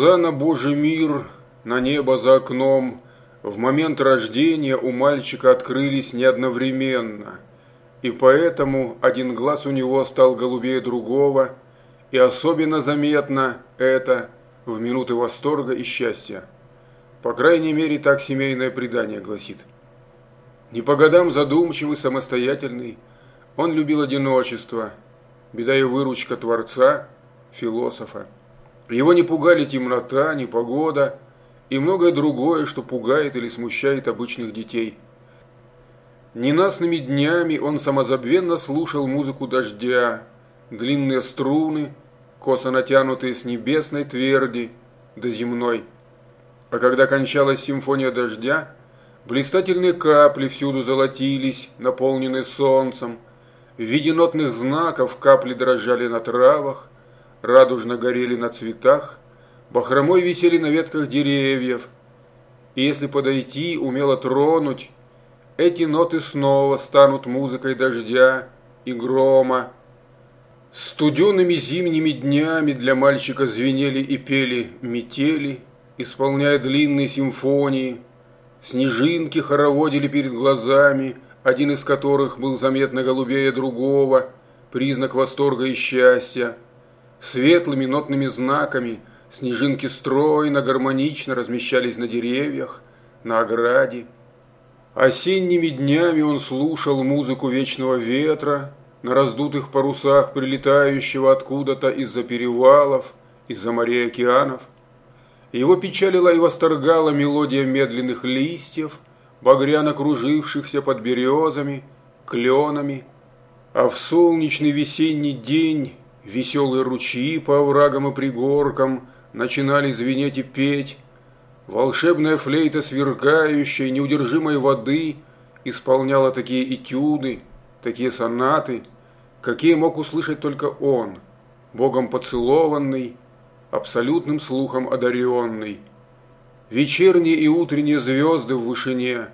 Глаза на Божий мир, на небо за окном в момент рождения у мальчика открылись не одновременно, и поэтому один глаз у него стал голубее другого, и особенно заметно это в минуты восторга и счастья. По крайней мере, так семейное предание гласит. Не по годам задумчивый, самостоятельный, он любил одиночество, беда и выручка Творца, философа. Его не пугали темнота, непогода и многое другое, что пугает или смущает обычных детей. Ненастными днями он самозабвенно слушал музыку дождя, длинные струны, косо натянутые с небесной тверди до земной. А когда кончалась симфония дождя, блистательные капли всюду золотились, наполненные солнцем. В виде нотных знаков капли дрожали на травах, радужно горели на цветах, бахромой висели на ветках деревьев. И если подойти, умело тронуть, эти ноты снова станут музыкой дождя и грома. Студенными зимними днями для мальчика звенели и пели метели, исполняя длинные симфонии. Снежинки хороводили перед глазами, один из которых был заметно голубее другого, признак восторга и счастья. Светлыми нотными знаками снежинки стройно, гармонично размещались на деревьях, на ограде. Осенними днями он слушал музыку вечного ветра на раздутых парусах прилетающего откуда-то из-за перевалов, из-за морей океанов. Его печалила и восторгала мелодия медленных листьев, багряно кружившихся под березами, кленами. А в солнечный весенний день Веселые ручьи по оврагам и пригоркам начинали звенеть и петь. Волшебная флейта сверкающей, неудержимой воды исполняла такие этюды, такие сонаты, какие мог услышать только он, Богом поцелованный, абсолютным слухом одаренный. Вечерние и утренние звезды в вышине,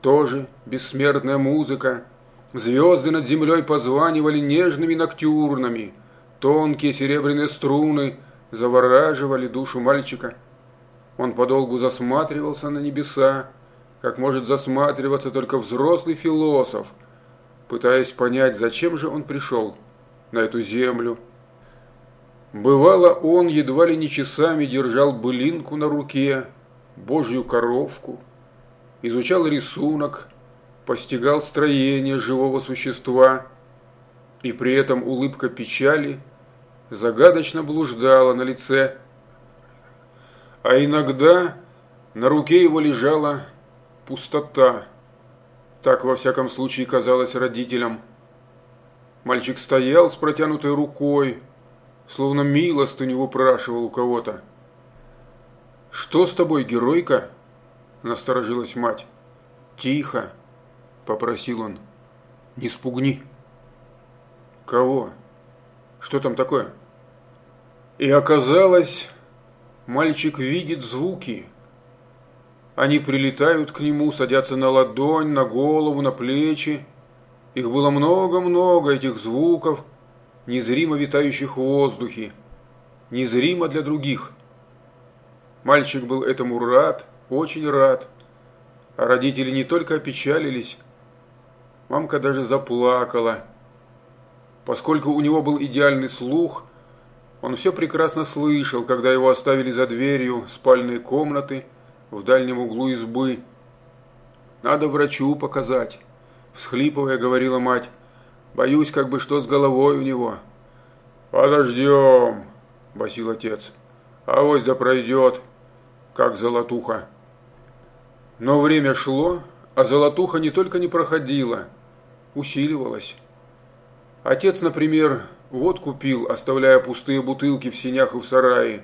тоже бессмертная музыка. Звезды над землей позванивали нежными ноктюрнами – Тонкие серебряные струны завораживали душу мальчика. Он подолгу засматривался на небеса, как может засматриваться только взрослый философ, пытаясь понять, зачем же он пришел на эту землю. Бывало, он едва ли не часами держал былинку на руке, божью коровку, изучал рисунок, постигал строение живого существа, и при этом улыбка печали – загадочно блуждала на лице, а иногда на руке его лежала пустота. Так, во всяком случае, казалось родителям. Мальчик стоял с протянутой рукой, словно милостыню выпрашивал у кого-то. «Что с тобой, геройка?» – насторожилась мать. «Тихо!» – попросил он. «Не спугни!» «Кого?» Что там такое? И оказалось, мальчик видит звуки. Они прилетают к нему, садятся на ладонь, на голову, на плечи. Их было много-много, этих звуков, незримо витающих в воздухе, незримо для других. Мальчик был этому рад, очень рад. А родители не только опечалились, мамка даже заплакала. Поскольку у него был идеальный слух, он все прекрасно слышал, когда его оставили за дверью спальной комнаты в дальнем углу избы. «Надо врачу показать», – всхлипывая говорила мать. «Боюсь, как бы что с головой у него». «Подождем», – басил отец. «Авось да пройдет, как золотуха». Но время шло, а золотуха не только не проходила, усиливалась. Отец, например, водку пил, оставляя пустые бутылки в синях и в сарае,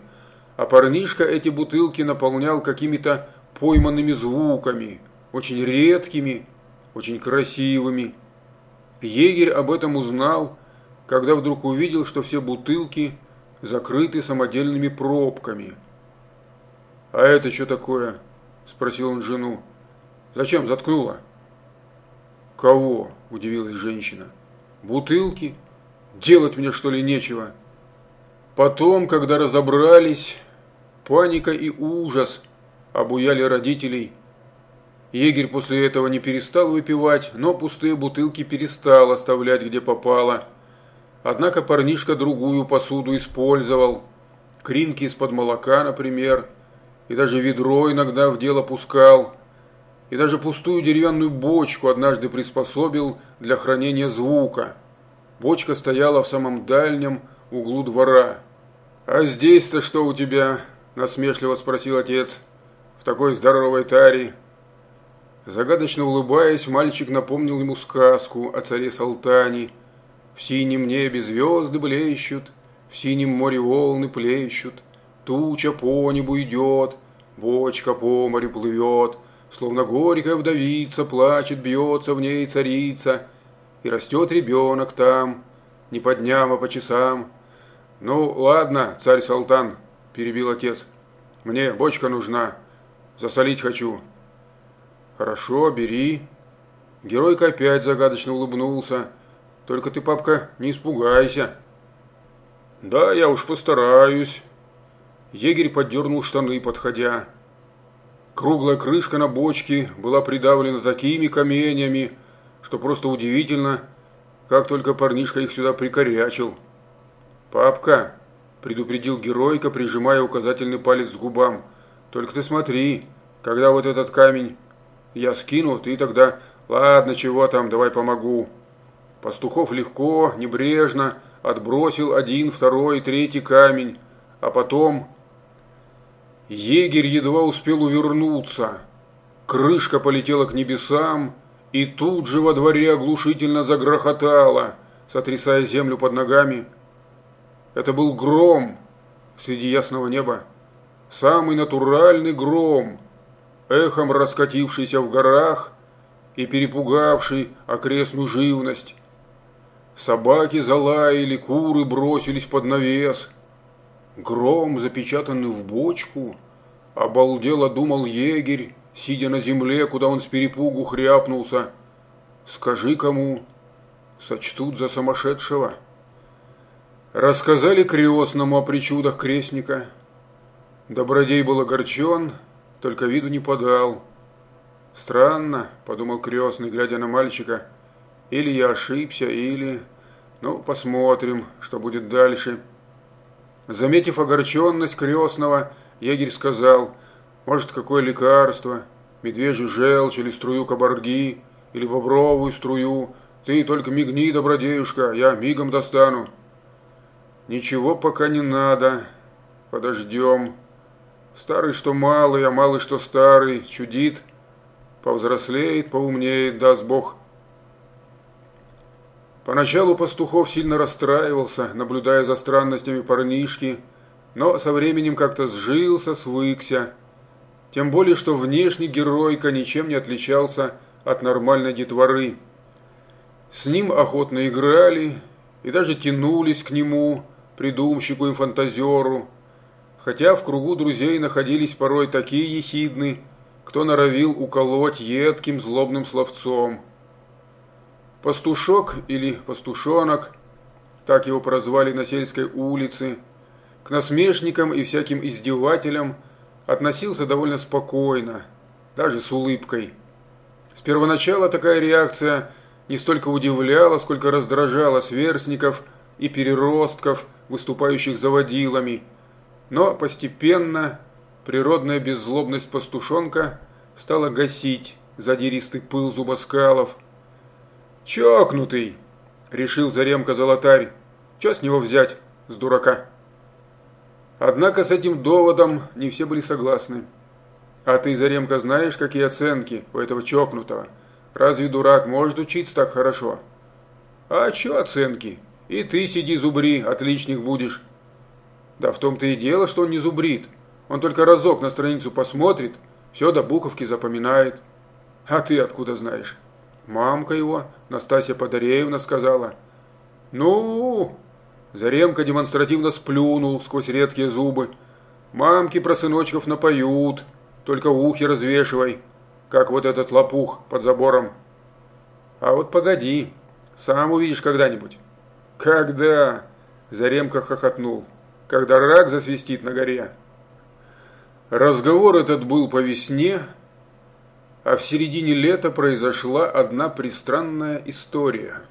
а парнишка эти бутылки наполнял какими-то пойманными звуками, очень редкими, очень красивыми. Егерь об этом узнал, когда вдруг увидел, что все бутылки закрыты самодельными пробками. «А это что такое?» – спросил он жену. «Зачем заткнула?» «Кого?» – удивилась женщина. – бутылки. Делать мне что ли нечего? Потом, когда разобрались, паника и ужас обуяли родителей. Егерь после этого не перестал выпивать, но пустые бутылки перестал оставлять где попало. Однако парнишка другую посуду использовал. Кринки из-под молока, например, и даже ведро иногда в дело пускал. И даже пустую деревянную бочку однажды приспособил для хранения звука. Бочка стояла в самом дальнем углу двора. «А здесь-то что у тебя?» – насмешливо спросил отец. «В такой здоровой таре». Загадочно улыбаясь, мальчик напомнил ему сказку о царе Салтане. «В синем небе звезды блещут, в синем море волны плещут, туча по небу идет, бочка по морю плывет, словно горькая вдовица плачет, бьется в ней царица, и растет ребенок там, не по дням, а по часам». «Ну, ладно, царь Салтан», – перебил отец, – «мне бочка нужна, засолить хочу». «Хорошо, бери». Геройка опять загадочно улыбнулся. «Только ты, папка, не испугайся». «Да, я уж постараюсь». Егерь поддернул штаны, подходя. Круглая крышка на бочке была придавлена такими каменями, что просто удивительно, как только парнишка их сюда прикорячил. «Папка», – предупредил геройка, прижимая указательный палец к губам, – «только ты смотри, когда вот этот камень я скину, ты тогда... Ладно, чего там, давай помогу. Пастухов легко, небрежно отбросил один, второй, третий камень. А потом... Егерь едва успел увернуться. Крышка полетела к небесам, и тут же во дворе оглушительно загрохотала, сотрясая землю под ногами. Это был гром среди ясного неба. Самый натуральный гром – эхом раскатившийся в горах и перепугавший окрестную живность. Собаки залаяли, куры бросились под навес. Гром, запечатанный в бочку, обалдело думал егерь, сидя на земле, куда он с перепугу хряпнулся. Скажи кому, сочтут за сумасшедшего. Рассказали крестному о причудах крестника. Добродей был огорчен, только виду не подал. Странно, подумал крестный, глядя на мальчика. Или я ошибся, или... Ну, посмотрим, что будет дальше. Заметив огорченность крестного, егерь сказал, может, какое лекарство, медвежий желчь или струю кабарги, или бобровую струю. Ты только мигни, добродеюшка, я мигом достану. Ничего пока не надо, подождем. Старый что малый, а малый что старый, чудит, повзрослеет, поумнеет, даст Бог. Поначалу Пастухов сильно расстраивался, наблюдая за странностями парнишки, но со временем как-то сжился, свыкся. Тем более, что внешний геройка ничем не отличался от нормальной детворы. С ним охотно играли и даже тянулись к нему, придумщику и фантазеру, хотя в кругу друзей находились порой такие ехидны, кто норовил уколоть едким злобным словцом. Пастушок или пастушонок, так его прозвали на сельской улице, к насмешникам и всяким издевателям относился довольно спокойно, даже с улыбкой. С первоначала такая реакция не столько удивляла, сколько раздражала сверстников и переростков, выступающих заводилами – но постепенно природная беззлобность пастушонка стала гасить задиристый пыл зубоскалов. «Чокнутый!» – решил Заремка Золотарь. «Чё с него взять, с дурака?» Однако с этим доводом не все были согласны. «А ты, Заремка, знаешь, какие оценки у этого чокнутого? Разве дурак может учиться так хорошо?» «А чё оценки? И ты сиди зубри, отличник будешь. Да в том-то и дело, что он не зубрит. Он только разок на страницу посмотрит, все до буковки запоминает. А ты откуда знаешь? Мамка его, Настасья Подареевна, сказала. Ну, Заремка демонстративно сплюнул сквозь редкие зубы. Мамки про сыночков напоют, только ухи развешивай, как вот этот лопух под забором. А вот погоди, сам увидишь когда-нибудь. Когда? Заремка хохотнул когда рак засвистит на горе. Разговор этот был по весне, а в середине лета произошла одна пристранная история.